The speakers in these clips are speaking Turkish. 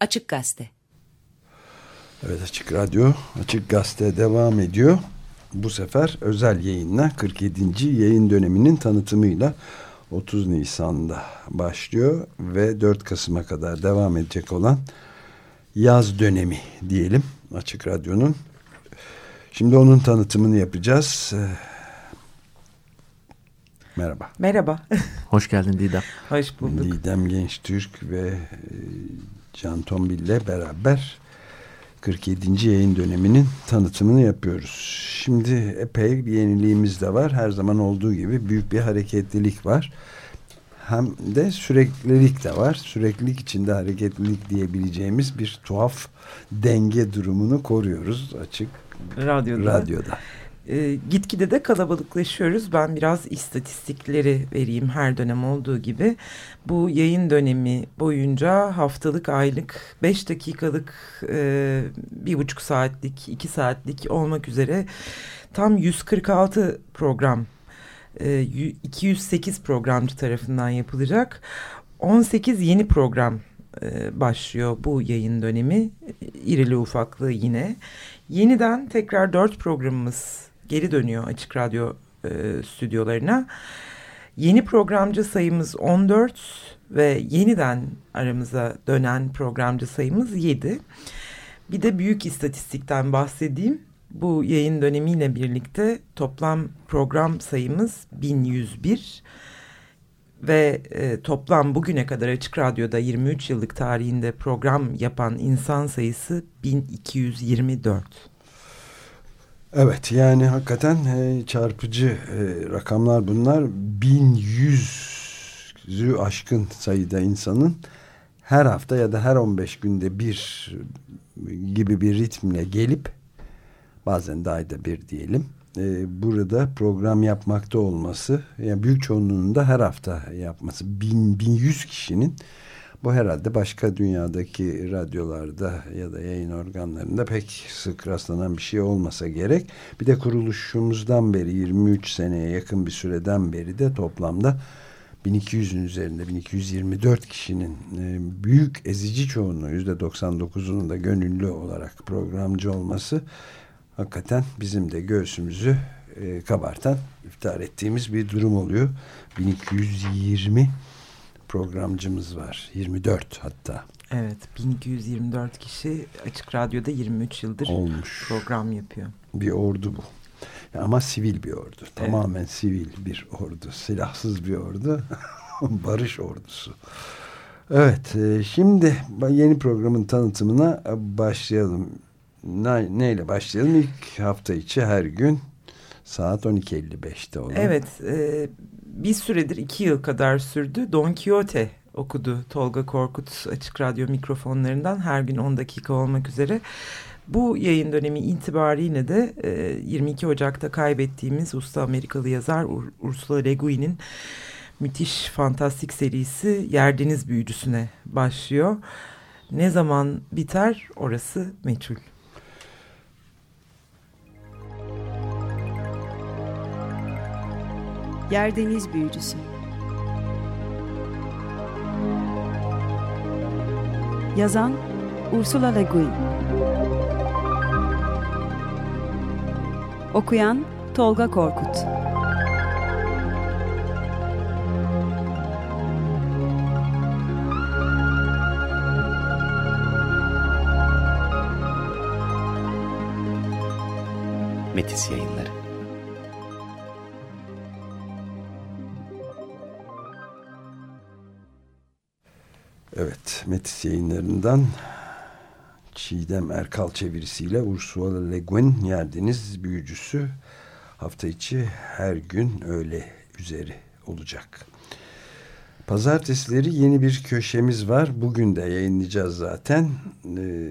Açık Gazete. Evet Açık Radyo, Açık Gazete devam ediyor. Bu sefer özel yayınla 47. yayın döneminin tanıtımıyla 30 Nisan'da başlıyor ve 4 Kasım'a kadar devam edecek olan yaz dönemi diyelim Açık Radyo'nun. Şimdi onun tanıtımını yapacağız. Merhaba. Merhaba. Hoş geldin Didem. Hoş bulduk. Didem Genç Türk ve e, Can Tombil ile beraber 47. yayın döneminin tanıtımını yapıyoruz. Şimdi epey bir yeniliğimiz de var. Her zaman olduğu gibi büyük bir hareketlilik var. Hem de süreklilik de var. Süreklilik içinde hareketlilik diyebileceğimiz bir tuhaf denge durumunu koruyoruz açık radyoda. radyoda. E, gitgide de kalabalıklaşıyoruz. Ben biraz istatistikleri vereyim her dönem olduğu gibi. Bu yayın dönemi boyunca haftalık, aylık, beş dakikalık, e, bir buçuk saatlik, iki saatlik olmak üzere tam 146 program, e, 208 programcı tarafından yapılacak. 18 yeni program e, başlıyor bu yayın dönemi. İrili ufaklı yine. Yeniden tekrar dört programımız geri dönüyor Açık Radyo e, stüdyolarına. Yeni programcı sayımız 14 ve yeniden aramıza dönen programcı sayımız 7. Bir de büyük istatistikten bahsedeyim. Bu yayın dönemiyle birlikte toplam program sayımız 1101 ve e, toplam bugüne kadar Açık Radyo'da 23 yıllık tarihinde program yapan insan sayısı 1224. Evet yani hakikaten e, çarpıcı e, rakamlar bunlar. 1100'ü aşkın sayıda insanın her hafta ya da her 15 günde bir gibi bir ritmle gelip bazen de ayda bir diyelim e, burada program yapmakta olması yani büyük çoğunluğunun da her hafta yapması 1000 1100 kişinin bu herhalde başka dünyadaki radyolarda ya da yayın organlarında pek sık rastlanan bir şey olmasa gerek. Bir de kuruluşumuzdan beri 23 seneye yakın bir süreden beri de toplamda 1200'ün üzerinde 1224 kişinin e, büyük ezici çoğunluğu %99'unun da gönüllü olarak programcı olması hakikaten bizim de göğsümüzü e, kabartan iftihar ettiğimiz bir durum oluyor. 1220 programcımız var. 24 hatta. Evet 1224 kişi Açık Radyo'da 23 yıldır Olmuş. program yapıyor. Bir ordu bu. Ama sivil bir ordu. Evet. Tamamen sivil bir ordu. Silahsız bir ordu. Barış ordusu. Evet e, şimdi yeni programın tanıtımına başlayalım. Ne, neyle başlayalım? İlk hafta içi her gün saat 12.55'te olan. Evet. E, bir süredir iki yıl kadar sürdü. Don Quixote okudu Tolga Korkut Açık Radyo mikrofonlarından her gün 10 dakika olmak üzere. Bu yayın dönemi itibariyle de e, 22 Ocak'ta kaybettiğimiz usta Amerikalı yazar Ur Ursula Le Guin'in müthiş fantastik serisi Yerdeniz Büyücüsü'ne başlıyor. Ne zaman biter orası meçhul. Yerdeniz Büyücüsü. Yazan Ursula Le Guin. Okuyan Tolga Korkut. Metis Yayınları Evet, Metis yayınlarından Çiğdem Erkal çevirisiyle Ursula Le Guin Yerdeniz büyücüsü hafta içi her gün öyle üzeri olacak. Pazartesileri yeni bir köşemiz var. Bugün de yayınlayacağız zaten. Ee,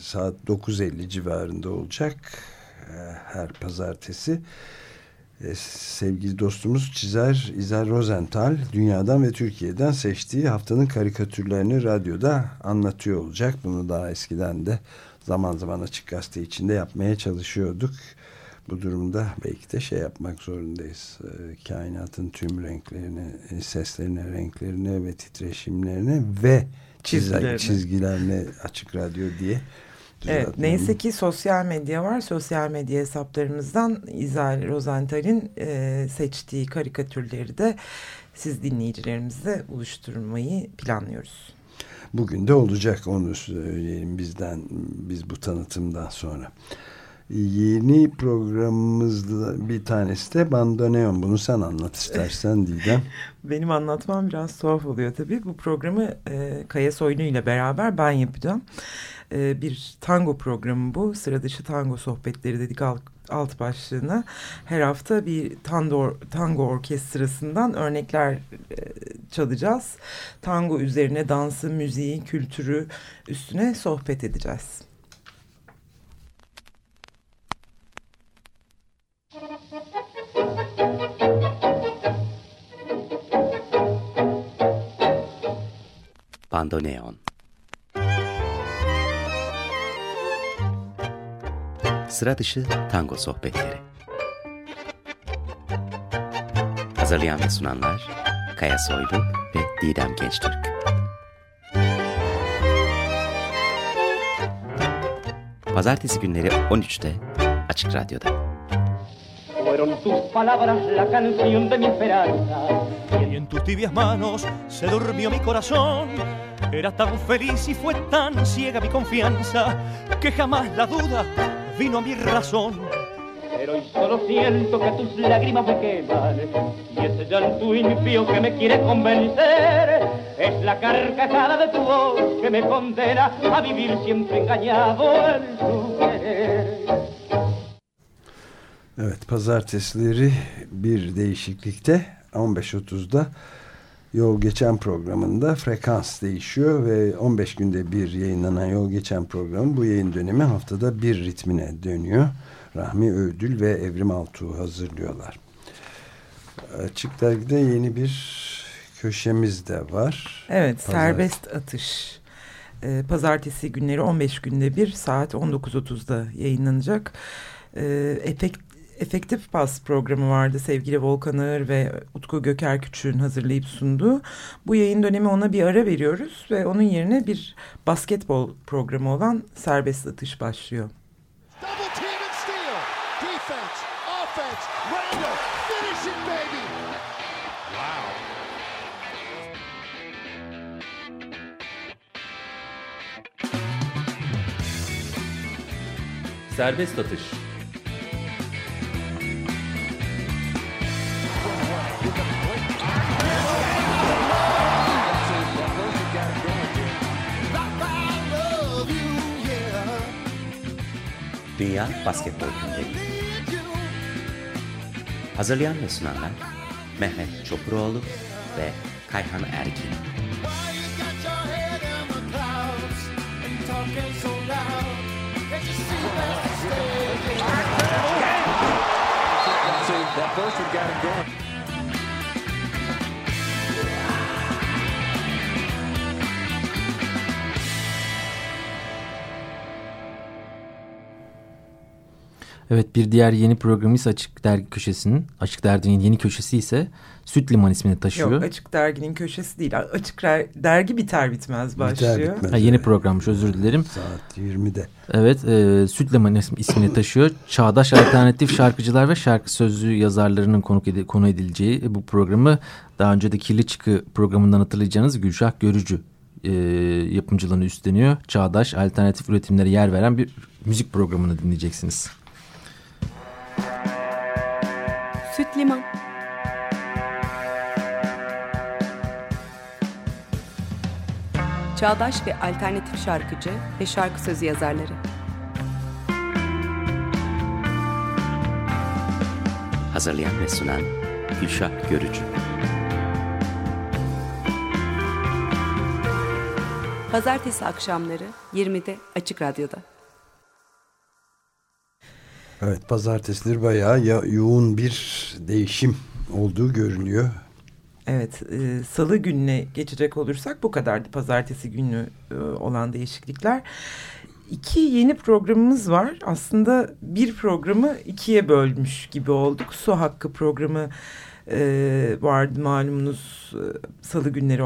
saat 9.50 civarında olacak. Ee, her pazartesi. Ee, sevgili dostumuz çizer İzel Rosenthal dünyadan ve Türkiye'den seçtiği haftanın karikatürlerini radyoda anlatıyor olacak. Bunu daha eskiden de zaman zaman açık gazete içinde yapmaya çalışıyorduk. Bu durumda belki de şey yapmak zorundayız. Ee, kainatın tüm renklerini, seslerine, renklerine ve titreşimlerine ve çizgilerine. Çizgiler ne açık radyo diye. Evet, neyse ki sosyal medya var. Sosyal medya hesaplarımızdan İzel Rosenthal'in e, seçtiği karikatürleri de siz dinleyicilerimizle buluşturmayı planlıyoruz. Bugün de olacak onu söyleyelim bizden biz bu tanıtımdan sonra. Yeni programımızda bir tanesi de Bandoneon. Bunu sen anlat istersen Didem. Benim anlatmam biraz tuhaf oluyor tabii. Bu programı e, Kaya Soylu ile beraber ben yapacağım. E, bir tango programı bu. Sıra dışı tango sohbetleri dedik alt, başlığına. Her hafta bir tango, tango orkestrasından örnekler e, çalacağız. Tango üzerine dansı, müziği, kültürü üstüne sohbet edeceğiz. Bandoneon Sıra dışı tango sohbetleri Hazırlayan ve sunanlar Kaya Soylu ve Didem Gençtürk Pazartesi günleri 13'te Açık Radyo'da. En tus tibias manos se durmió mi corazón. Era tan feliz y fue tan ciega mi confianza que jamás la duda vino a mi razón. Pero hoy solo siento que tus lágrimas me queman y ese llanto impío que me quiere convencer es la carcajada de tu voz que me condena a vivir siempre engañado en tu querer. Evet pazartesileri bir değişiklikte 15.30'da Yol Geçen programında frekans değişiyor ve 15 günde bir yayınlanan Yol Geçen programı bu yayın dönemi haftada bir ritmine dönüyor. Rahmi Ödül ve Evrim Altuğ hazırlıyorlar. Açık Dergi'de yeni bir köşemiz de var. Evet, Pazar... serbest atış. Ee, pazartesi günleri 15 günde bir saat 19.30'da yayınlanacak. Ee, efekt Efektif Pas programı vardı sevgili Volkan Ağır ve Utku Göker Küçük'ün hazırlayıp sunduğu. Bu yayın dönemi ona bir ara veriyoruz ve onun yerine bir basketbol programı olan serbest atış başlıyor. Serbest atış Dünya Basketbol Gündemi Hazırlayan ve sunanlar Mehmet Çopuroğlu ve Kayhan Erkin That first one got him going. Evet bir diğer yeni programımız Açık Dergi Köşesi'nin. Açık Dergi'nin yeni köşesi ise Süt Liman ismini taşıyor. Yok Açık Dergi'nin köşesi değil. Açık Dergi biter bitmez başlıyor. Biter bitmez. Ha, yeni programmış özür dilerim. Saat 20'de. Evet e, Süt Liman ismini taşıyor. Çağdaş alternatif şarkıcılar ve şarkı sözlü yazarlarının konuk ed konu edileceği bu programı daha önce de Kirli Çıkı programından hatırlayacağınız Gülşah Görücü e, yapımcılığını üstleniyor. Çağdaş alternatif üretimlere yer veren bir müzik programını dinleyeceksiniz. Süt Liman Çağdaş ve alternatif şarkıcı ve şarkı sözü yazarları. Hazırlayan ve sunan Gülşah Görücü. Pazartesi akşamları 20'de Açık Radyo'da. Evet pazartesileri bayağı ya, yoğun bir değişim olduğu görünüyor. Evet e, salı gününe geçecek olursak bu kadardı pazartesi günü e, olan değişiklikler. İki yeni programımız var aslında bir programı ikiye bölmüş gibi olduk. Su Hakkı programı e, vardı malumunuz e, salı günleri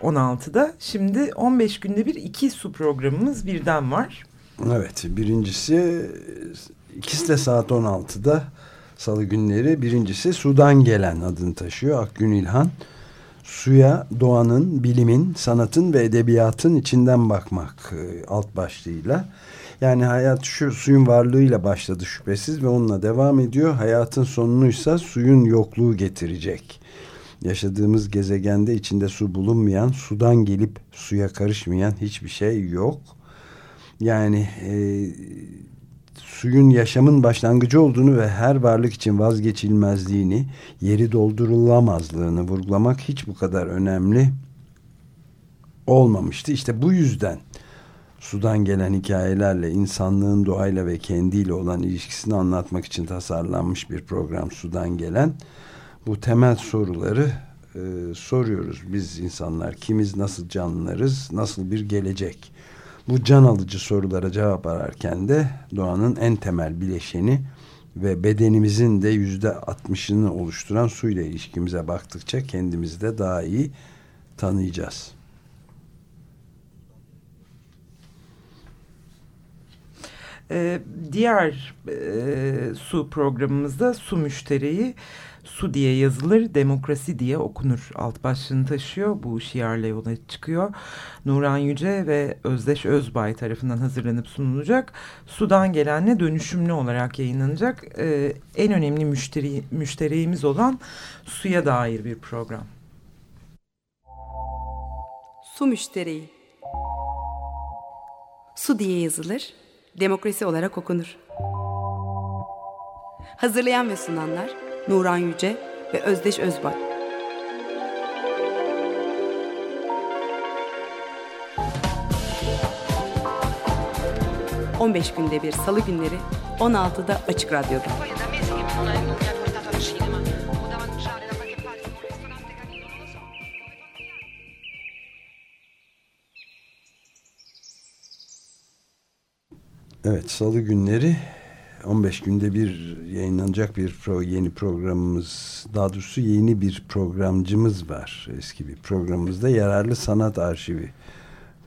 16'da. Şimdi 15 günde bir iki su programımız birden var. Evet birincisi ikisi de saat 16'da salı günleri. Birincisi sudan gelen adını taşıyor Akgün İlhan. Suya doğanın, bilimin, sanatın ve edebiyatın içinden bakmak e, alt başlığıyla. Yani hayat şu suyun varlığıyla başladı şüphesiz ve onunla devam ediyor. Hayatın sonunuysa suyun yokluğu getirecek. Yaşadığımız gezegende içinde su bulunmayan, sudan gelip suya karışmayan hiçbir şey yok. Yani e, suyun yaşamın başlangıcı olduğunu ve her varlık için vazgeçilmezliğini, yeri doldurulamazlığını vurgulamak hiç bu kadar önemli olmamıştı. İşte bu yüzden sudan gelen hikayelerle insanlığın doğayla ve kendiyle olan ilişkisini anlatmak için tasarlanmış bir program sudan gelen. Bu temel soruları e, soruyoruz biz insanlar. Kimiz nasıl canlılarız nasıl bir gelecek bu can alıcı sorulara cevap ararken de doğanın en temel bileşeni ve bedenimizin de yüzde altmışını oluşturan suyla ilişkimize baktıkça kendimizi de daha iyi tanıyacağız. Ee, diğer e, su programımızda su müşteriyi su diye yazılır, demokrasi diye okunur alt başlığını taşıyor. Bu şiarla yola çıkıyor. Nuran Yüce ve Özdeş Özbay tarafından hazırlanıp sunulacak. Sudan gelenle dönüşümlü olarak yayınlanacak. Ee, en önemli müşteri, müşteriğimiz olan suya dair bir program. Su müşteriyi. Su diye yazılır, demokrasi olarak okunur. Hazırlayan ve sunanlar Nuran Yüce ve Özdeş Özbay. ...15 günde bir salı günleri 16'da Açık Radyo'da. Evet salı günleri 15 günde bir yayınlanacak bir pro, yeni programımız daha doğrusu yeni bir programcımız var eski bir programımızda yararlı sanat arşivi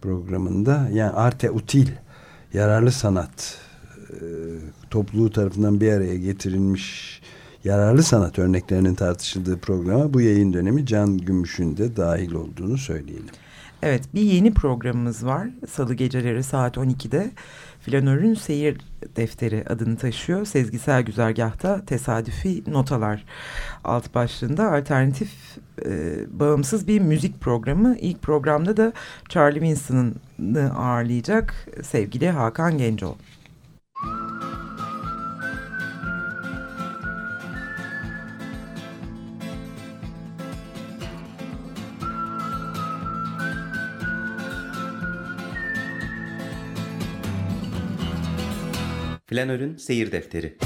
programında yani Arte Util yararlı sanat e, topluluğu tarafından bir araya getirilmiş yararlı sanat örneklerinin tartışıldığı programa bu yayın dönemi Can Gümüş'ün de dahil olduğunu söyleyelim. Evet bir yeni programımız var salı geceleri saat 12'de Flanör'ün Seyir Defteri adını taşıyor. Sezgisel güzergahta tesadüfi notalar alt başlığında alternatif e, bağımsız bir müzik programı. İlk programda da Charlie Winston'ı ağırlayacak sevgili Hakan Gencoğlu. Flanör'ün Seyir Defteri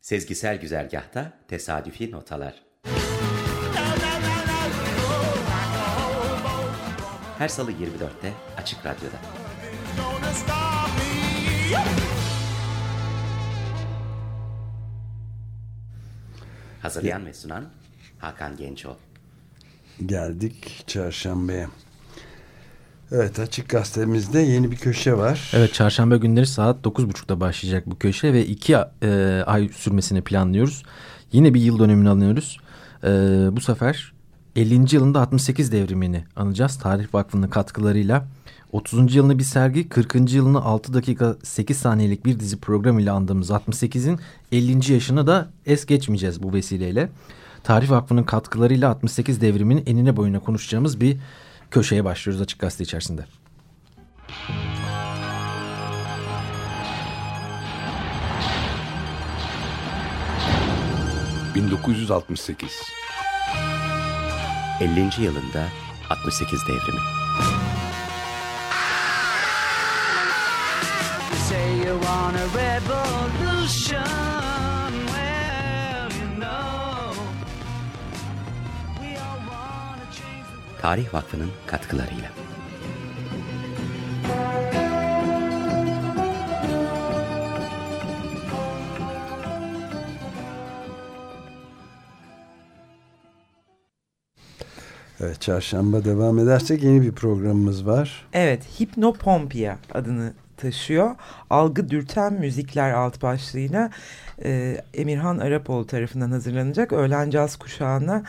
Sezgisel güzergahta tesadüfi notalar Her salı 24'te Açık Radyo'da. Hazırlayan ve sunan Hakan Gençol. Geldik çarşambaya. Evet Açık Gazetemizde yeni bir köşe var. Evet çarşamba günleri saat 9.30'da başlayacak bu köşe ve iki e, ay sürmesini planlıyoruz. Yine bir yıl dönemini alıyoruz. E, bu sefer 50. yılında 68 devrimini anacağız. Tarih Vakfı'nın katkılarıyla. 30. yılını bir sergi, 40. yılını 6 dakika 8 saniyelik bir dizi program ile andığımız 68'in 50. yaşını da es geçmeyeceğiz bu vesileyle. Tarih Vakfı'nın katkılarıyla 68 devriminin enine boyuna konuşacağımız bir köşeye başlıyoruz Açık Gazete içerisinde. ...1968 50. yılında 68 devrimi. Say you want a revolution Tarih Vakfı'nın katkılarıyla. Evet, çarşamba devam edersek yeni bir programımız var. Evet, Hipnopompia adını taşıyor. Algı dürten müzikler alt başlığıyla e, Emirhan Arapoğlu tarafından hazırlanacak. Öğlen caz kuşağına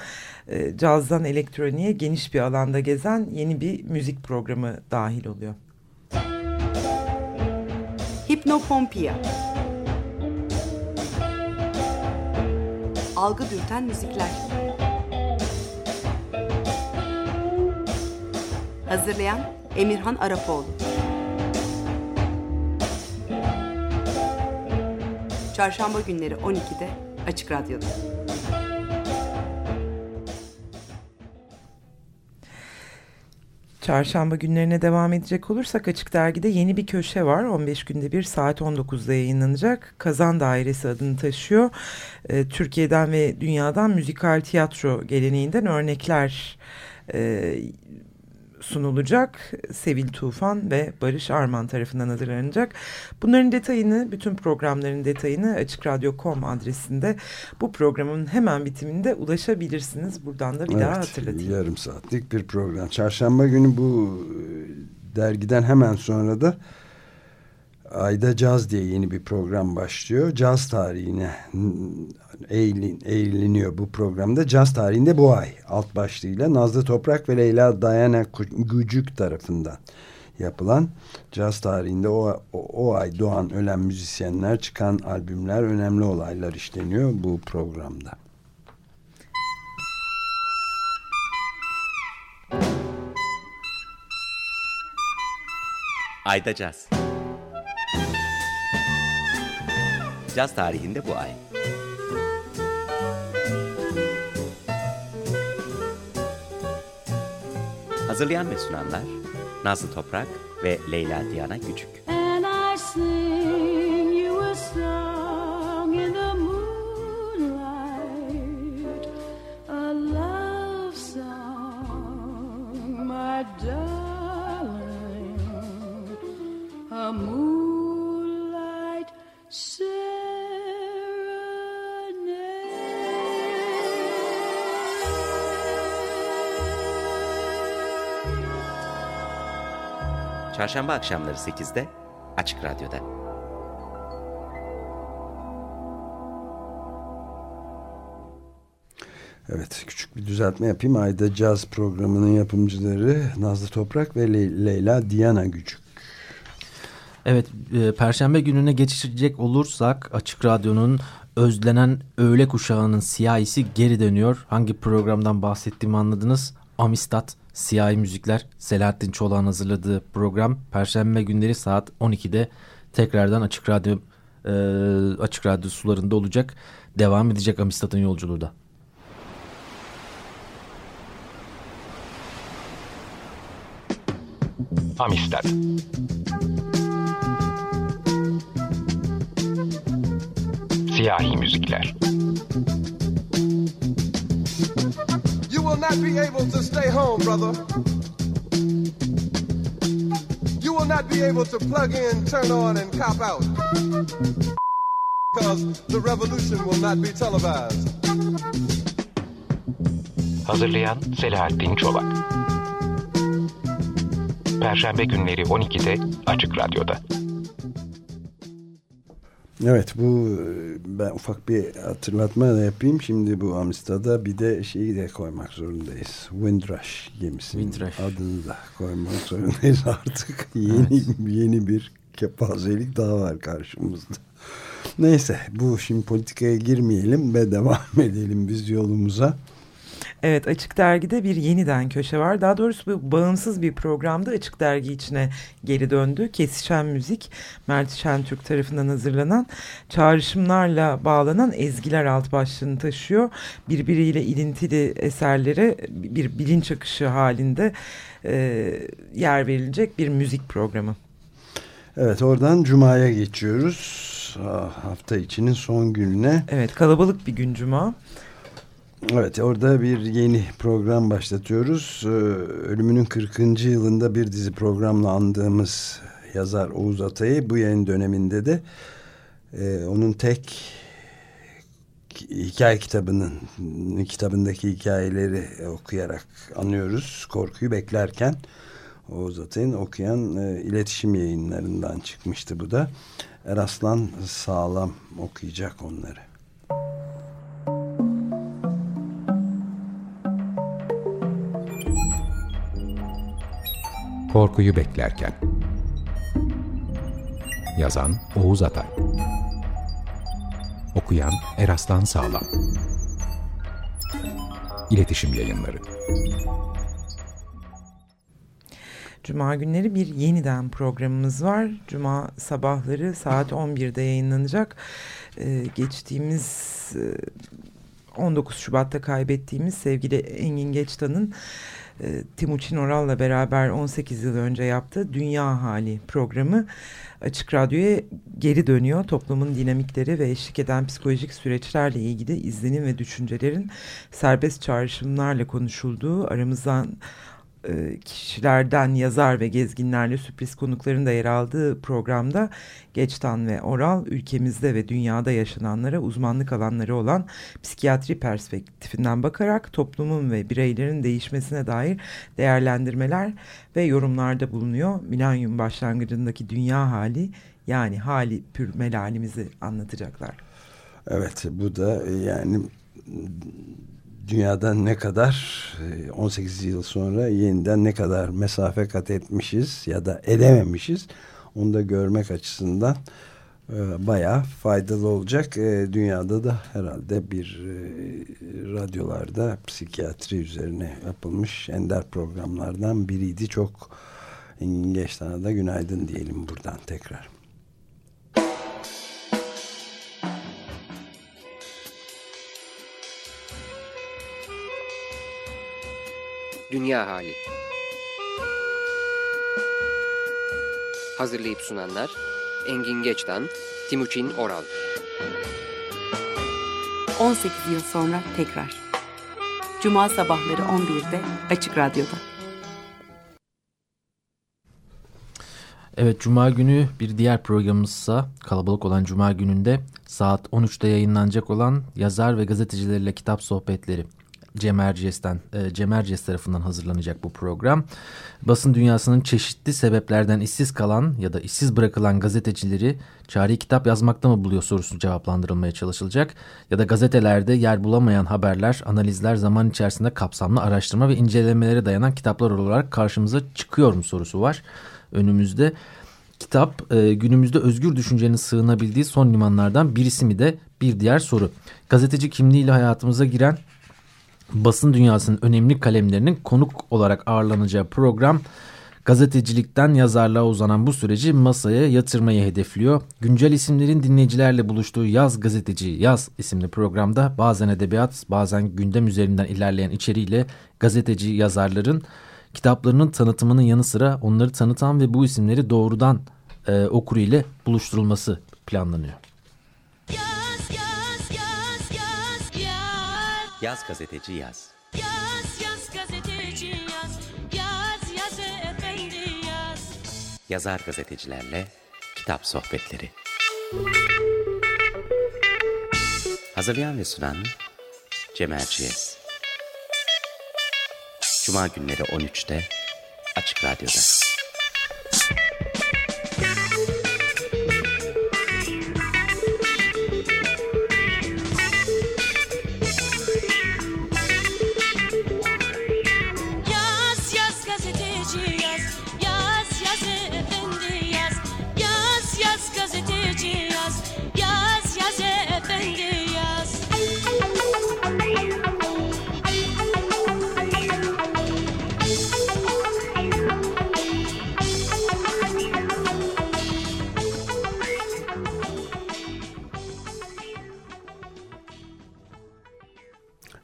e, cazdan elektroniğe geniş bir alanda gezen yeni bir müzik programı dahil oluyor. Hipnopompia Algı dürten müzikler Hazırlayan Emirhan Arapoğlu Çarşamba günleri 12'de Açık Radyo'da. Çarşamba günlerine devam edecek olursak Açık Dergi'de yeni bir köşe var. 15 günde bir saat 19'da yayınlanacak. Kazan Dairesi adını taşıyor. E, Türkiye'den ve dünyadan müzikal tiyatro geleneğinden örnekler e, sunulacak. Sevil Tufan ve Barış Arman tarafından hazırlanacak. Bunların detayını, bütün programların detayını Açıkradyo.com adresinde bu programın hemen bitiminde ulaşabilirsiniz. Buradan da bir evet, daha hatırlatayım. Yarım saatlik bir program. Çarşamba günü bu e, dergiden hemen sonra da Ayda Caz diye yeni bir program başlıyor. Caz tarihine eğilin, eğiliniyor bu programda. Caz tarihinde bu ay alt başlığıyla Nazlı Toprak ve Leyla Dayana Gücük tarafından yapılan caz tarihinde o, o, o ay doğan ölen müzisyenler çıkan albümler önemli olaylar işleniyor bu programda. Ayda Caz Caz tarihinde bu ay. Hazırlayan ve sunanlar Nazlı Toprak ve Leyla Diana Küçük. Çarşamba akşamları 8'de Açık Radyo'da. Evet küçük bir düzeltme yapayım. Ayda Caz programının yapımcıları Nazlı Toprak ve Le Leyla Diana Gücük. Evet e, Perşembe gününe geçecek olursak Açık Radyo'nun özlenen öğle kuşağının siyahisi geri dönüyor. Hangi programdan bahsettiğimi anladınız. Amistat Siyahi Müzikler Selahattin Çolak'ın hazırladığı program Perşembe günleri saat 12'de tekrardan Açık Radyo e, Açık Radyo sularında olacak. Devam edecek Amistat'ın yolculuğu da. Amistad Siyahi Müzikler not be able to stay home, brother. You will not be able to plug in, turn on, and cop out. Because the revolution will not be televised. Hazırlayan Selahattin Çolak Perşembe günleri 12'de Açık Radyo'da. Evet bu ben ufak bir hatırlatma da yapayım. Şimdi bu Amsterdam'da bir de şeyi de koymak zorundayız. Windrush gemisinin Windrush. adını da koymak zorundayız artık. Yeni evet. yeni bir kepazelik daha var karşımızda. Neyse bu şimdi politikaya girmeyelim ve devam edelim biz yolumuza. Evet Açık Dergi'de bir yeniden köşe var. Daha doğrusu bu bağımsız bir programda Açık Dergi içine geri döndü. Kesişen Müzik Mert Şentürk tarafından hazırlanan çağrışımlarla bağlanan ezgiler alt başlığını taşıyor. Birbiriyle ilintili eserlere bir bilinç akışı halinde e, yer verilecek bir müzik programı. Evet oradan Cuma'ya geçiyoruz. Ah, hafta içinin son gününe. Evet kalabalık bir gün Cuma. Evet orada bir yeni program başlatıyoruz. Ee, ölümünün 40. yılında bir dizi programla andığımız yazar Oğuz Atay'ı bu yayın döneminde de e, onun tek hikaye kitabının kitabındaki hikayeleri okuyarak anıyoruz. Korkuyu beklerken Oğuz Atay'ın okuyan e, iletişim yayınlarından çıkmıştı bu da. Eraslan sağlam okuyacak onları. Korkuyu beklerken Yazan Oğuz Atay Okuyan Eraslan Sağlam İletişim Yayınları Cuma günleri bir yeniden programımız var. Cuma sabahları saat 11'de yayınlanacak. Ee, geçtiğimiz 19 Şubat'ta kaybettiğimiz sevgili Engin Geçtan'ın e, Timuçin Oral'la beraber 18 yıl önce yaptığı Dünya Hali programı Açık Radyo'ya geri dönüyor. Toplumun dinamikleri ve eşlik eden psikolojik süreçlerle ilgili izlenim ve düşüncelerin serbest çağrışımlarla konuşulduğu aramızdan e, kişilerden yazar ve gezginlerle sürpriz konukların da yer aldığı programda Geçtan ve Oral ülkemizde ve dünyada yaşananlara uzmanlık alanları olan psikiyatri perspektifinden bakarak toplumun ve bireylerin değişmesine dair değerlendirmeler ve yorumlarda bulunuyor. Milenyum başlangıcındaki dünya hali yani hali pür melalimizi anlatacaklar. Evet bu da yani dünyada ne kadar 18 e, yıl sonra yeniden ne kadar mesafe kat etmişiz ya da edememişiz onu da görmek açısından e, bayağı faydalı olacak. E, dünyada da herhalde bir radyolarda psikiyatri üzerine yapılmış ender programlardan biriydi. Çok Geçtan'a da günaydın diyelim buradan tekrar. Dünya Hali. Hazırlayıp sunanlar Engin Geçtan, Timuçin Oral. 18 yıl sonra tekrar. Cuma sabahları 11'de Açık Radyo'da. Evet Cuma günü bir diğer programımızsa kalabalık olan Cuma gününde saat 13'te yayınlanacak olan yazar ve gazetecilerle kitap sohbetleri Cem Erciyes'ten, e, Cem Erciyes tarafından hazırlanacak bu program. Basın dünyasının çeşitli sebeplerden işsiz kalan ya da işsiz bırakılan gazetecileri çare kitap yazmakta mı buluyor sorusu cevaplandırılmaya çalışılacak. Ya da gazetelerde yer bulamayan haberler, analizler zaman içerisinde kapsamlı araştırma ve incelemelere dayanan kitaplar olarak karşımıza çıkıyor mu sorusu var önümüzde. Kitap e, günümüzde özgür düşüncenin sığınabildiği son limanlardan birisi mi de bir diğer soru. Gazeteci kimliğiyle hayatımıza giren basın dünyasının önemli kalemlerinin konuk olarak ağırlanacağı program gazetecilikten yazarlığa uzanan bu süreci masaya yatırmayı hedefliyor. Güncel isimlerin dinleyicilerle buluştuğu Yaz Gazeteci Yaz isimli programda bazen edebiyat bazen gündem üzerinden ilerleyen içeriğiyle gazeteci yazarların kitaplarının tanıtımının yanı sıra onları tanıtan ve bu isimleri doğrudan e, okuru ile buluşturulması planlanıyor. Yaz gazeteci yaz. Yaz yaz gazeteci yaz. Yaz yaz efendi yaz. Yazar gazetecilerle kitap sohbetleri. Hazırlayan ve sunan Cem Erciyes. Cuma günleri 13'te Açık Radyo'da.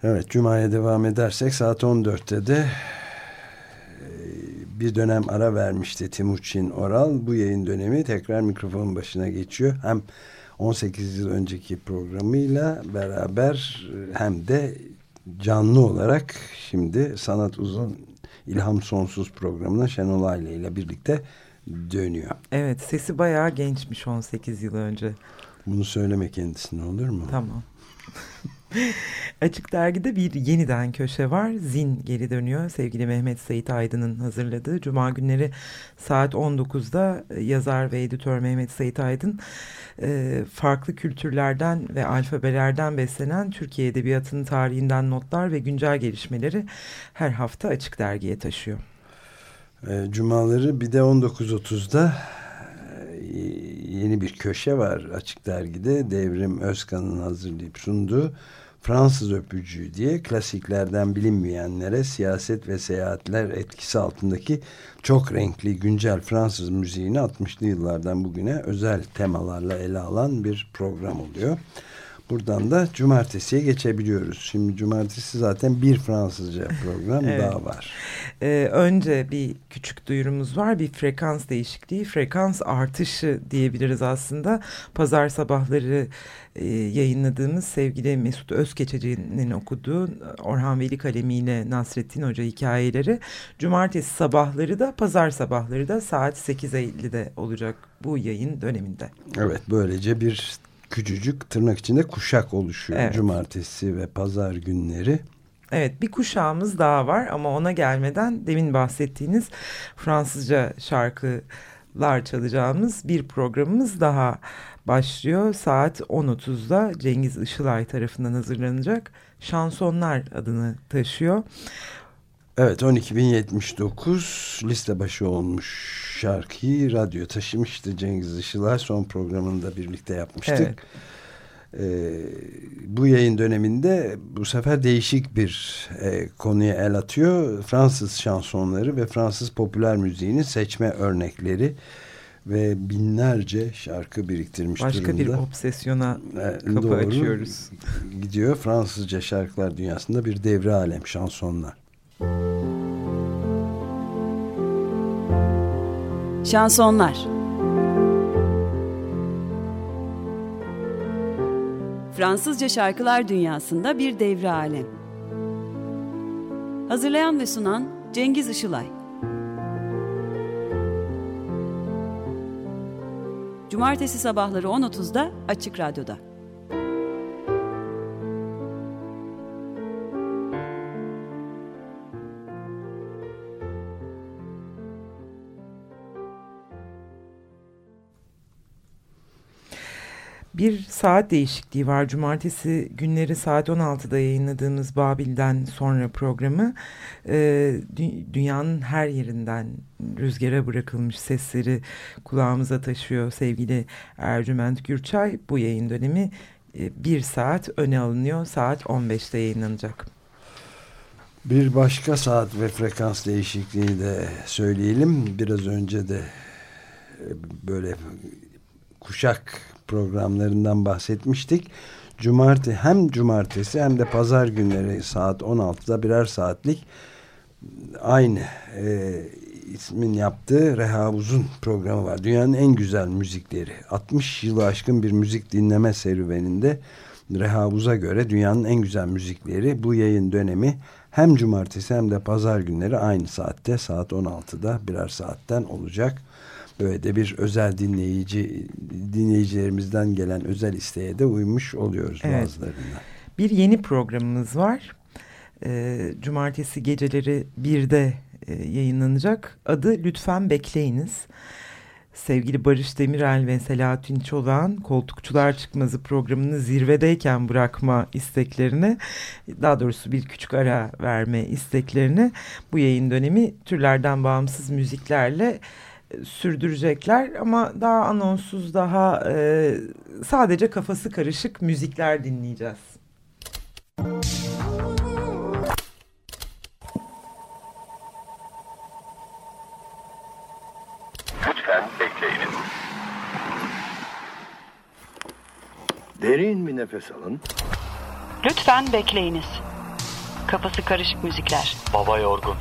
Evet Cuma'ya devam edersek saat 14'te de e, bir dönem ara vermişti Timuçin Oral. Bu yayın dönemi tekrar mikrofonun başına geçiyor. Hem 18 yıl önceki programıyla beraber e, hem de canlı olarak şimdi Sanat Uzun İlham Sonsuz programına Şenol Aile ile birlikte dönüyor. Evet sesi bayağı gençmiş 18 yıl önce. Bunu söyleme kendisine olur mu? Tamam. Açık Dergi'de bir yeniden köşe var. Zin geri dönüyor. Sevgili Mehmet Sait Aydın'ın hazırladığı. Cuma günleri saat 19'da yazar ve editör Mehmet Sait Aydın e, farklı kültürlerden ve alfabelerden beslenen Türkiye Edebiyatı'nın tarihinden notlar ve güncel gelişmeleri her hafta Açık Dergi'ye taşıyor. E, Cumaları bir de 19.30'da e, yeni bir köşe var Açık Dergi'de. Devrim Özkan'ın hazırlayıp sunduğu Fransız öpücüğü diye klasiklerden bilinmeyenlere siyaset ve seyahatler etkisi altındaki çok renkli güncel Fransız müziğini 60'lı yıllardan bugüne özel temalarla ele alan bir program oluyor. Buradan da cumartesiye geçebiliyoruz. Şimdi cumartesi zaten bir Fransızca program evet. daha var. Ee, önce bir küçük duyurumuz var. Bir frekans değişikliği, frekans artışı diyebiliriz aslında. Pazar sabahları e, yayınladığımız sevgili Mesut Özkeçeci'nin okuduğu Orhan Veli kalemiyle Nasrettin Hoca hikayeleri. Cumartesi sabahları da pazar sabahları da saat 8.50'de olacak bu yayın döneminde. Evet böylece bir küçücük tırnak içinde kuşak oluşuyor evet. cumartesi ve pazar günleri. Evet bir kuşağımız daha var ama ona gelmeden demin bahsettiğiniz Fransızca şarkılar çalacağımız bir programımız daha başlıyor. Saat 10.30'da Cengiz Işılay tarafından hazırlanacak Şansonlar adını taşıyor. Evet 12.079 liste başı olmuş şarkıyı radyo taşımıştı Cengiz Işılay son programında birlikte yapmıştık. Evet. Ee, bu yayın döneminde bu sefer değişik bir e, konuya el atıyor. Fransız şansonları ve Fransız popüler müziğinin seçme örnekleri ve binlerce şarkı biriktirmiş Başka durumda. bir obsesyona e, kapı Doğru, açıyoruz. Gidiyor Fransızca şarkılar dünyasında bir devre alem şansonlar. Şansonlar Fransızca şarkılar dünyasında bir devre alem. Hazırlayan ve sunan Cengiz Işılay. Cumartesi sabahları 10.30'da Açık Radyo'da. Bir saat değişikliği var. Cumartesi günleri saat 16'da yayınladığımız Babil'den sonra programı e, dünyanın her yerinden rüzgara bırakılmış sesleri kulağımıza taşıyor sevgili Ercüment Gürçay. Bu yayın dönemi e, bir saat öne alınıyor. Saat 15'te yayınlanacak. Bir başka saat ve frekans değişikliğini de söyleyelim. Biraz önce de e, böyle kuşak programlarından bahsetmiştik. Cumartesi hem cumartesi hem de pazar günleri saat 16'da birer saatlik aynı e, ismin yaptığı Reha Uzun programı var. Dünyanın en güzel müzikleri. 60 yılı aşkın bir müzik dinleme serüveninde Reha Uz'a göre dünyanın en güzel müzikleri bu yayın dönemi hem cumartesi hem de pazar günleri aynı saatte saat 16'da birer saatten olacak. Böyle de bir özel dinleyici dinleyicilerimizden gelen özel isteğe de uymuş oluyoruz evet. bazılarında. Bir yeni programımız var. E, cumartesi geceleri birde e, yayınlanacak. Adı Lütfen Bekleyiniz. Sevgili Barış Demirel ve Selahattin Çolak'ın Koltukçular Çıkmazı programını zirvedeyken bırakma isteklerini, daha doğrusu bir küçük ara verme isteklerini bu yayın dönemi türlerden bağımsız müziklerle sürdürecekler ama daha anonsuz daha e, sadece kafası karışık müzikler dinleyeceğiz. Lütfen bekleyiniz. Derin bir nefes alın. Lütfen bekleyiniz. Kafası karışık müzikler. Baba yorgun.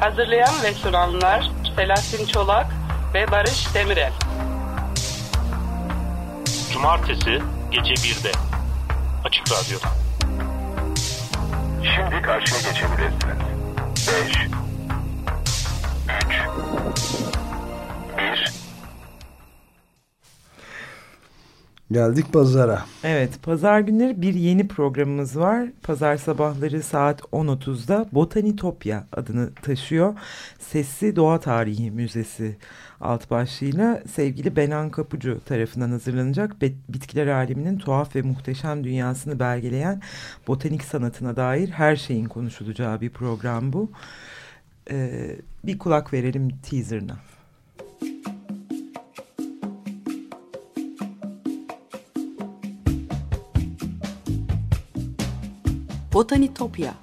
Hazırlayan ve sunanlar Selahattin Çolak ve Barış Demirel. Cumartesi gece 1'de. Açık Radyo'da. Şimdi karşıya geçebilirsiniz. 5 3 Geldik pazara. Evet, pazar günleri bir yeni programımız var. Pazar sabahları saat 10.30'da Botanitopya adını taşıyor. Sesli Doğa Tarihi Müzesi alt başlığıyla sevgili Benan Kapucu tarafından hazırlanacak bitkiler aleminin tuhaf ve muhteşem dünyasını belgeleyen botanik sanatına dair her şeyin konuşulacağı bir program bu. Ee, bir kulak verelim teaserına. Botanitopya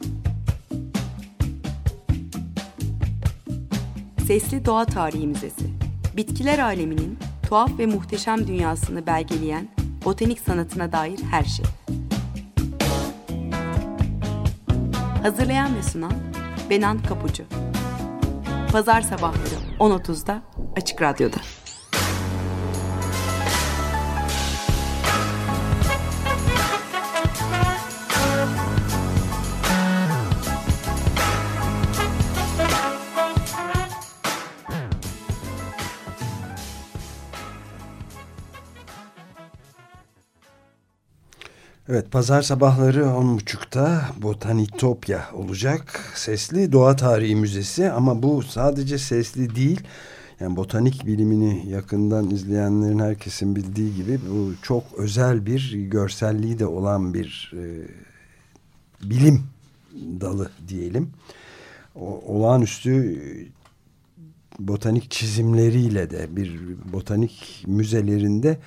Sesli Doğa Tarihi Müzesi Bitkiler aleminin tuhaf ve muhteşem dünyasını belgeleyen botanik sanatına dair her şey. Hazırlayan ve sunan Benan Kapucu. Pazar sabahları 10.30'da Açık Radyo'da. Evet pazar sabahları 10.30'da Botanitopya olacak. Sesli Doğa Tarihi Müzesi ama bu sadece sesli değil. Yani botanik bilimini yakından izleyenlerin herkesin bildiği gibi bu çok özel bir görselliği de olan bir e, bilim dalı diyelim. O, olağanüstü botanik çizimleriyle de bir botanik müzelerinde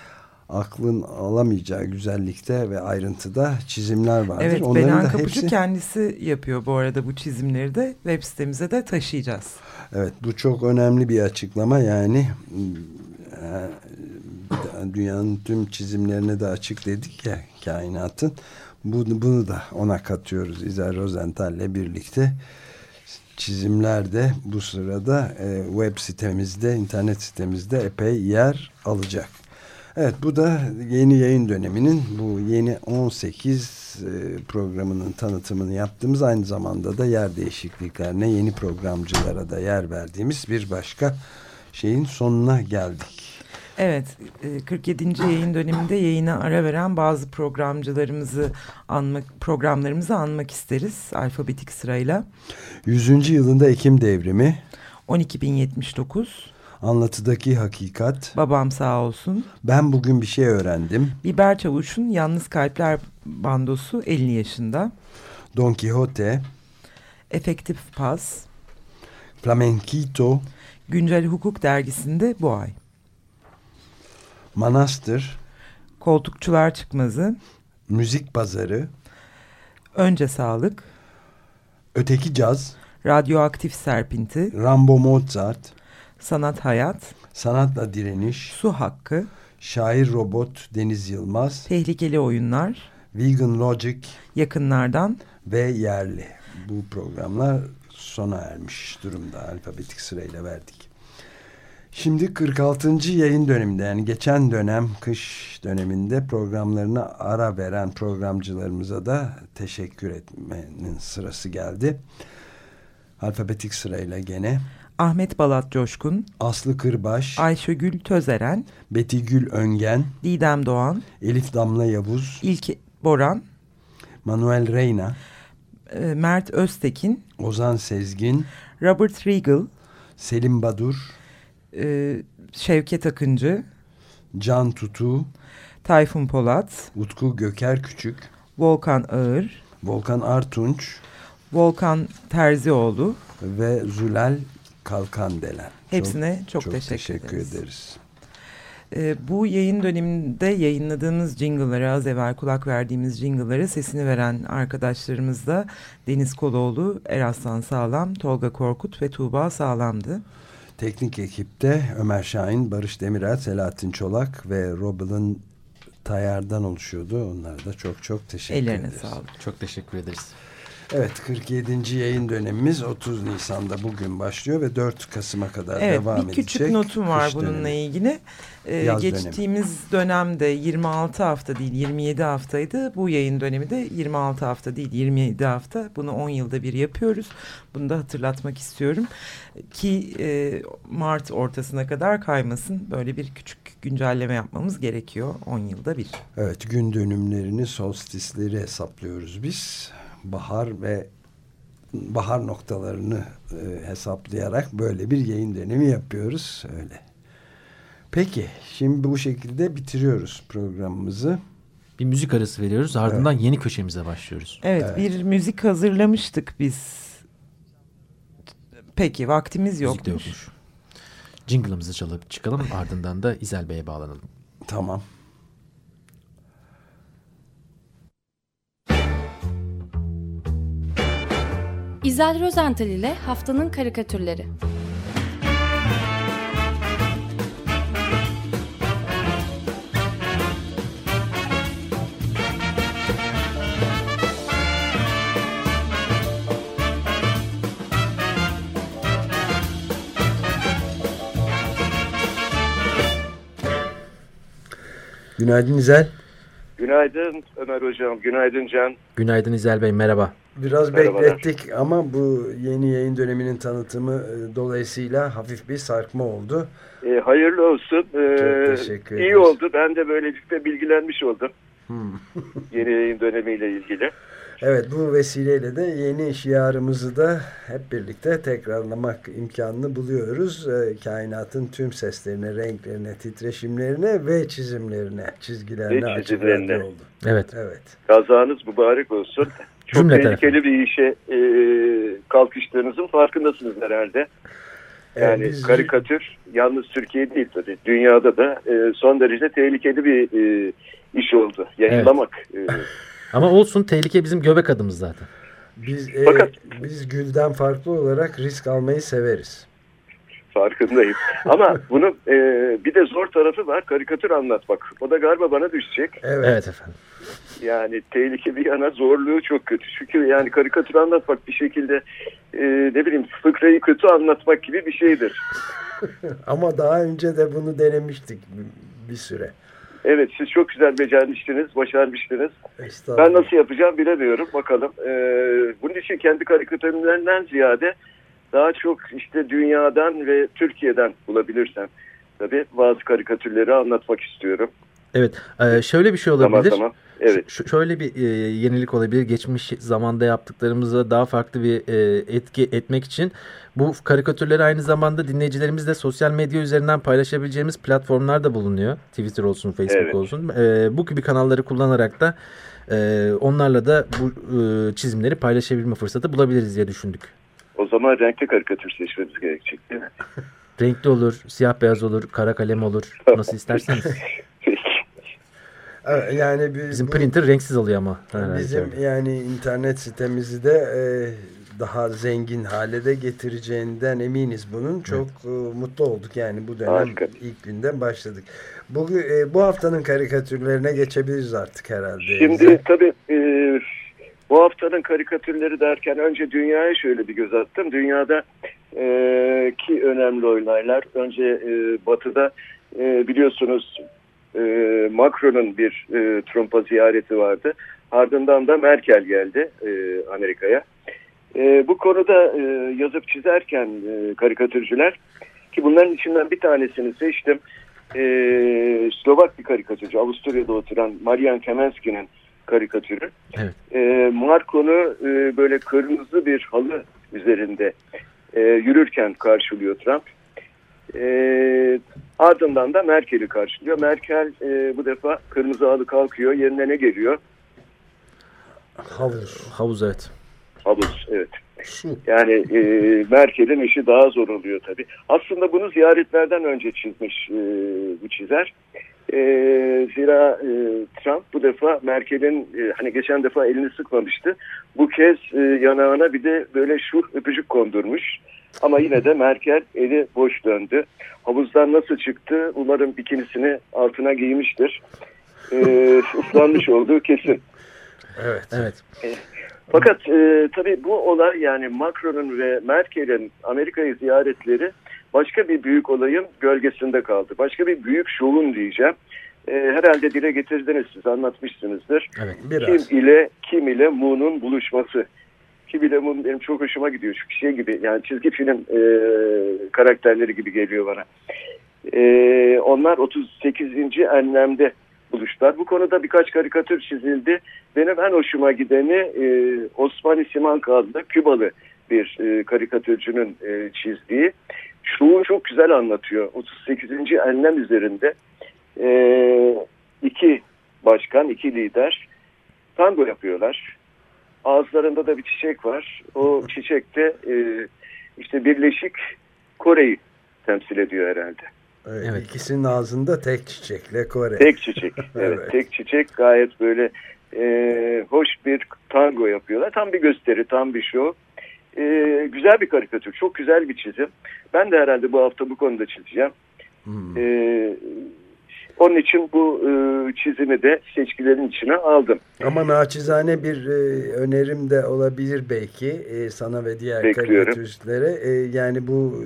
aklın alamayacağı güzellikte ve ayrıntıda çizimler vardır. Evet Onların Benan Kapıcı hepsi... kendisi yapıyor bu arada bu çizimleri de web sitemize de taşıyacağız. Evet bu çok önemli bir açıklama yani e, dünyanın tüm çizimlerine de açık dedik ya kainatın. Bunu, bunu da ona katıyoruz İzel Rosenthal ile birlikte çizimler de bu sırada e, web sitemizde, internet sitemizde epey yer alacak. Evet bu da yeni yayın döneminin bu yeni 18 e, programının tanıtımını yaptığımız aynı zamanda da yer değişikliklerine yeni programcılara da yer verdiğimiz bir başka şeyin sonuna geldik. Evet 47. E, yayın döneminde yayına ara veren bazı programcılarımızı anmak programlarımızı anmak isteriz alfabetik sırayla. 100. yılında Ekim devrimi 12.079 Anlatıdaki hakikat. Babam sağ olsun. Ben bugün bir şey öğrendim. Biber Çavuş'un Yalnız Kalpler bandosu 50 yaşında. Don Quixote. Efektif Paz. Flamenquito. Güncel Hukuk Dergisi'nde bu ay. Manastır. Koltukçular Çıkmazı. Müzik Pazarı. Önce Sağlık. Öteki Caz. Radyoaktif Serpinti. Rambo Mozart. Sanat Hayat, Sanatla Direniş, Su Hakkı, Şair Robot Deniz Yılmaz, Tehlikeli Oyunlar, Vegan Logic, Yakınlardan ve Yerli. Bu programlar sona ermiş durumda alfabetik sırayla verdik. Şimdi 46. yayın döneminde yani geçen dönem kış döneminde programlarına ara veren programcılarımıza da teşekkür etmenin sırası geldi. Alfabetik sırayla gene Ahmet Balat Coşkun, Aslı Kırbaş, Ayşegül Tözeren, Betigül Öngen, Didem Doğan, Elif Damla Yavuz, İlki Boran, Manuel Reyna, e, Mert Öztekin, Ozan Sezgin, Robert Regal, Selim Badur, e, Şevket Akıncı, Can Tutu, Tayfun Polat, Utku Göker Küçük, Volkan Ağır, Volkan Artunç, Volkan Terzioğlu ve Zulal Kalkandelen. Hepsine çok, çok teşekkür, teşekkür ederiz. ederiz. Ee, bu yayın döneminde yayınladığımız jingle'lara, az evvel kulak verdiğimiz jingle'lara sesini veren arkadaşlarımız da Deniz Koloğlu, Eraslan Sağlam, Tolga Korkut ve Tuğba Sağlam'dı. Teknik ekipte Ömer Şahin, Barış Demirel, Selahattin Çolak ve Robin Tayar'dan oluşuyordu. Onlara da çok çok teşekkür Ellerine ederiz. Ellerine sağlık. Çok teşekkür ederiz. Evet 47. yayın dönemimiz 30 Nisan'da bugün başlıyor ve 4 Kasım'a kadar evet, devam edecek. Evet bir küçük notum var bununla dönemi. ilgili. Ee, geçtiğimiz dönemi. dönemde 26 hafta değil 27 haftaydı. Bu yayın dönemi de 26 hafta değil 27 hafta. Bunu 10 yılda bir yapıyoruz. Bunu da hatırlatmak istiyorum. Ki e, Mart ortasına kadar kaymasın. Böyle bir küçük güncelleme yapmamız gerekiyor 10 yılda bir. Evet gün dönümlerini solstisleri hesaplıyoruz biz. Bahar ve bahar noktalarını e, hesaplayarak böyle bir yayın dönemi yapıyoruz. Öyle. Peki şimdi bu şekilde bitiriyoruz programımızı. Bir müzik arası veriyoruz ardından evet. yeni köşemize başlıyoruz. Evet, evet bir müzik hazırlamıştık biz. Peki vaktimiz yokmuş. Müzik yokmuş. Jingle'ımızı çalıp çıkalım ardından da İzel Bey'e bağlanalım. Tamam. İzel Rozental ile Haftanın Karikatürleri. Günaydın İzel. Günaydın Ömer Hocam, günaydın Can. Günaydın İzel Bey, merhaba. Biraz Merhabalar. beklettik ama bu yeni yayın döneminin tanıtımı e, dolayısıyla hafif bir sarkma oldu. E, hayırlı olsun. E, Çok teşekkür ederim. İyi oldu. Ben de böylelikle bilgilenmiş oldum. Hmm. yeni yayın dönemiyle ilgili. Evet bu vesileyle de yeni şiarımızı da hep birlikte tekrarlamak imkanını buluyoruz. Ee, kainatın tüm seslerine, renklerine, titreşimlerine ve çizimlerine, çizgilerine ve çizimlerine. oldu. Evet. evet. Kazanız mübarek olsun. Çok Cümle tehlikeli tarafı. bir işe e, kalkıştığınızın farkındasınız herhalde. Yani evet, biz... karikatür yalnız Türkiye değil tabii. Dünyada da e, son derece tehlikeli bir e, iş oldu. Yayınlamak. Evet. E, Ama olsun tehlike bizim göbek adımız zaten. Biz, e, Fakat, biz gülden farklı olarak risk almayı severiz. Farkındayım. Ama bunun e, bir de zor tarafı var. Karikatür anlatmak. O da galiba bana düşecek. Evet, evet efendim. Yani tehlike bir yana zorluğu çok kötü. Çünkü yani karikatür anlatmak bir şekilde e, ne bileyim fıkrayı kötü anlatmak gibi bir şeydir. Ama daha önce de bunu denemiştik bir süre. Evet siz çok güzel becermiştiniz, başarmıştınız. Ben nasıl yapacağım bilemiyorum bakalım. Ee, bunun için kendi karikatürlerinden ziyade daha çok işte dünyadan ve Türkiye'den bulabilirsem tabii bazı karikatürleri anlatmak istiyorum. Evet e, şöyle bir şey olabilir. Tamam tamam. Evet. Ş şöyle bir e, yenilik olabilir. Geçmiş zamanda yaptıklarımıza daha farklı bir e, etki etmek için bu karikatürleri aynı zamanda dinleyicilerimizle sosyal medya üzerinden paylaşabileceğimiz platformlar da bulunuyor. Twitter olsun, Facebook evet. olsun. E, bu gibi kanalları kullanarak da e, onlarla da bu e, çizimleri paylaşabilme fırsatı bulabiliriz diye düşündük. O zaman renkli karikatür seçmemiz gerekecek değil mi? Renkli olur, siyah beyaz olur, kara kalem olur. Nasıl isterseniz. Yani biz, bizim printer bu, renksiz oluyor ama. Bizim yani internet sitemizi de e, daha zengin hale de getireceğinden eminiz bunun. Çok evet. e, mutlu olduk yani bu dönem Harika. ilk günden başladık. Bu, e, bu haftanın karikatürlerine geçebiliriz artık herhalde. Şimdi tabii e, bu haftanın karikatürleri derken önce dünyaya şöyle bir göz attım. Dünyada e, ki önemli olaylar önce e, batıda e, biliyorsunuz e, Macron'un bir e, Trump'a ziyareti vardı. Ardından da Merkel geldi e, Amerika'ya. E, bu konuda e, yazıp çizerken e, karikatürcüler ki bunların içinden bir tanesini seçtim. E, Slovak bir karikatürcü Avusturya'da oturan Marian Kemenski'nin karikatürü. Evet. E, Marco'nu e, böyle kırmızı bir halı üzerinde e, yürürken karşılıyor Trump. E, ardından da Merkel'i karşılıyor. Merkel e, bu defa kırmızı halı kalkıyor. Yerine ne geliyor? Havuz. Havuz evet. Havuz evet. Yani e, Merkel'in işi daha zor oluyor tabii. Aslında bunu ziyaretlerden önce çizmiş e, bu çizer. E, zira e, Trump bu defa Merkel'in e, hani geçen defa elini sıkmamıştı. Bu kez e, yanağına bir de böyle şu öpücük kondurmuş. Ama yine de Merkel eli boş döndü. Havuzdan nasıl çıktı? Umarım bikinisini altına giymiştir. E, ıslanmış olduğu kesin. Evet. Evet. E, fakat e, tabii bu olay yani Macron'un ve Merkel'in Amerika'yı ziyaretleri başka bir büyük olayın gölgesinde kaldı. Başka bir büyük şovun diyeceğim. E, herhalde dile getirdiniz siz anlatmışsınızdır. Evet, biraz. Kim ile kim ile Moon'un buluşması. Kim ile Moon benim çok hoşuma gidiyor. Şu şey gibi yani çizgi film e, karakterleri gibi geliyor bana. E, onlar 38. enlemde buluştular. Bu konuda birkaç karikatür çizildi. Benim en hoşuma gideni e, Osmani Simanka adlı Kübalı bir e, karikatürcünün e, çizdiği. Şunu çok güzel anlatıyor. 38. enlem üzerinde e, iki başkan, iki lider tango yapıyorlar. Ağızlarında da bir çiçek var. O çiçek de e, işte Birleşik Kore'yi temsil ediyor herhalde. Evet. İkisinin ağzında tek çiçekle Kore. Tek çiçek. evet, evet. tek çiçek gayet böyle e, hoş bir tango yapıyorlar. Tam bir gösteri, tam bir show. E, güzel bir karikatür, çok güzel bir çizim. Ben de herhalde bu hafta bu konuda çizeceğim. Hmm. E, onun için bu e, çizimi de seçkilerin içine aldım. Ama naçizane bir e, önerim de olabilir belki e, sana ve diğer karikatüristlere. E, yani bu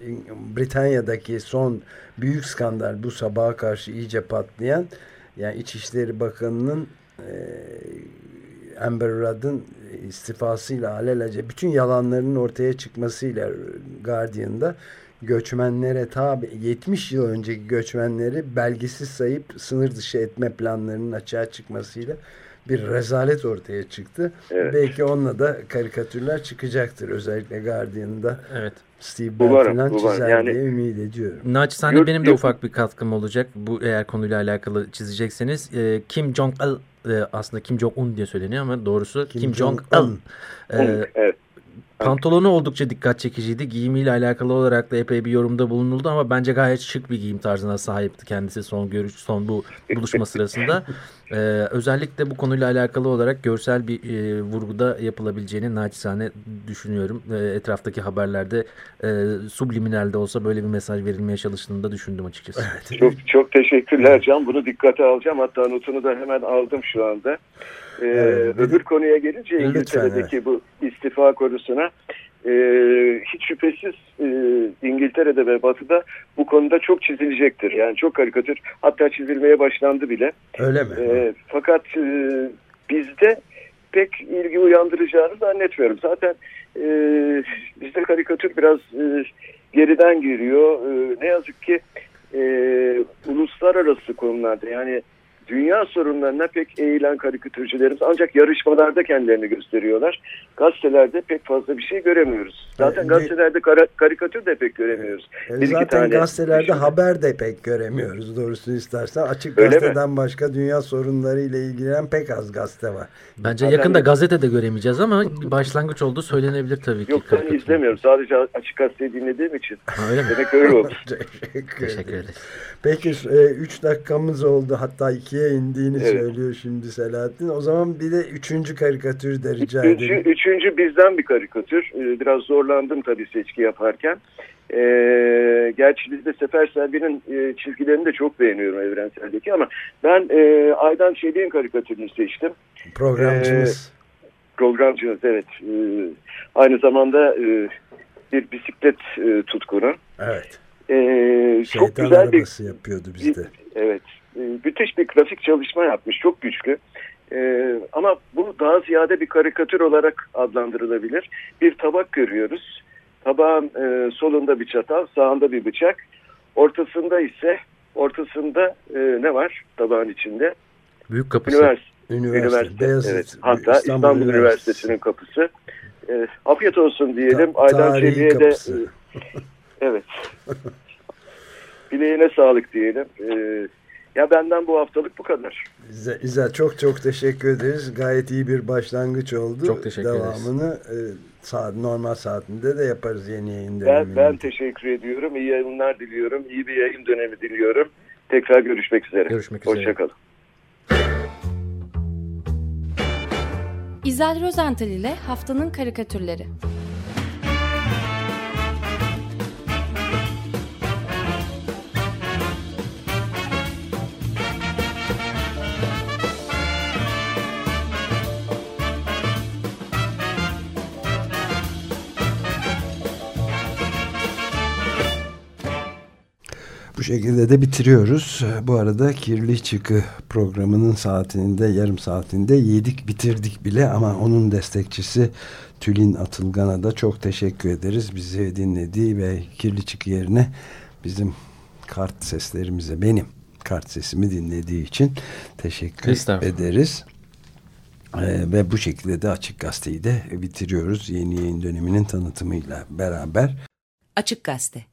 e, Britanya'daki son büyük skandal bu sabaha karşı iyice patlayan yani İçişleri Bakanı'nın e, Amber Rudd'ın istifasıyla alelacele bütün yalanlarının ortaya çıkmasıyla Guardian'da göçmenlere tabi 70 yıl önceki göçmenleri belgesiz sayıp sınır dışı etme planlarının açığa çıkmasıyla bir rezalet ortaya çıktı. Evet. Belki onunla da karikatürler çıkacaktır. Özellikle Guardian'da. Evet. Steve Bell falan çizer yani, diye ümit ediyorum. Naçizane benim de ufak bir katkım olacak. Bu eğer konuyla alakalı çizecekseniz. E, Kim Jong-il e, aslında Kim Jong-un diye söyleniyor ama doğrusu Kim, Kim Jong-il. Jong e, evet. Pantolonu oldukça dikkat çekiciydi. Giyimiyle alakalı olarak da epey bir yorumda bulunuldu ama bence gayet şık bir giyim tarzına sahipti kendisi son görüş son bu buluşma sırasında. Ee, özellikle bu konuyla alakalı olarak görsel bir e, vurguda yapılabileceğini naçizane düşünüyorum. E, etraftaki haberlerde e, subliminalde olsa böyle bir mesaj verilmeye çalıştığını da düşündüm açıkçası. Çok çok teşekkürler Can. Bunu dikkate alacağım. Hatta notunu da hemen aldım şu anda. Ee, evet, öbür konuya gelince İngiltere'deki evet. bu istifa konusuna e, hiç şüphesiz e, İngiltere'de ve Batı'da bu konuda çok çizilecektir. Yani çok karikatür hatta çizilmeye başlandı bile. Öyle mi? E, fakat e, bizde pek ilgi uyandıracağını zannetmiyorum. Zaten e, bizde karikatür biraz e, geriden giriyor. E, ne yazık ki e, uluslararası konularda yani dünya sorunlarına pek eğilen karikatürcülerimiz ancak yarışmalarda kendilerini gösteriyorlar. Gazetelerde pek fazla bir şey göremiyoruz. Zaten e, gazetelerde kar karikatür de pek göremiyoruz. E, bir zaten tane gazetelerde düşünün. haber de pek göremiyoruz doğrusunu istersen. Açık Öyle gazeteden mi? başka dünya sorunları ile ilgilenen pek az gazete var. Bence zaten yakında gazetede göremeyeceğiz ama başlangıç olduğu söylenebilir tabii ki. Yok ben izlemiyorum. Sadece açık gazete dinlediğim için. Ha, öyle mi? Demek öyle oldu. Teşekkür ederiz. Peki 3 e, dakikamız oldu. Hatta 2'ye indiğini evet. söylüyor şimdi Selahattin. O zaman bir de üçüncü karikatür de rica üçüncü, edelim. Üçüncü bizden bir karikatür. Ee, biraz zorlandım tabii seçki yaparken. Ee, gerçi bizde Sefer Selvi'nin e, çizgilerini de çok beğeniyorum Evrensel'deki ama ben e, Aydan Çelik'in karikatürünü seçtim. Programcımız. Ee, programcımız evet. Ee, aynı zamanda e, bir bisiklet e, tutkunu. Evet. Ee, çok güzel bir yapıyordu bizde. Evet. E, müthiş bir grafik çalışma yapmış. Çok güçlü. E, ama bu daha ziyade bir karikatür olarak adlandırılabilir. Bir tabak görüyoruz. Tabağın e, solunda bir çatal, sağında bir bıçak. Ortasında ise ortasında e, ne var tabağın içinde? Büyük kapısı. Üniversite. Üniversite. Üniversite. Beyazıt, evet. Hatta İstanbul, İstanbul Üniversitesi'nin kapısı. E, afiyet olsun diyelim. Ta Aydan Çelik'e de e, evet. Bileğine sağlık diyelim. E, ya benden bu haftalık bu kadar. İzel çok çok teşekkür ederiz. Gayet iyi bir başlangıç oldu. Çok teşekkür Devamını ederiz. E, saat, normal saatinde de yaparız yeni yayın dönemi. Ben, ben teşekkür ediyorum. İyi yayınlar diliyorum. İyi bir yayın dönemi diliyorum. Tekrar görüşmek üzere. Görüşmek üzere. Hoşçakalın. İzel Rozental ile Haftanın Karikatürleri. Bu şekilde de bitiriyoruz. Bu arada Kirli Çıkı programının saatinde, yarım saatinde yedik bitirdik bile ama onun destekçisi Tülin Atılgan'a da çok teşekkür ederiz. Bizi dinlediği ve Kirli Çıkı yerine bizim kart seslerimize benim kart sesimi dinlediği için teşekkür ederiz. Ee, ve bu şekilde de Açık Gazete'yi de bitiriyoruz. Yeni yayın döneminin tanıtımıyla beraber. Açık Gazete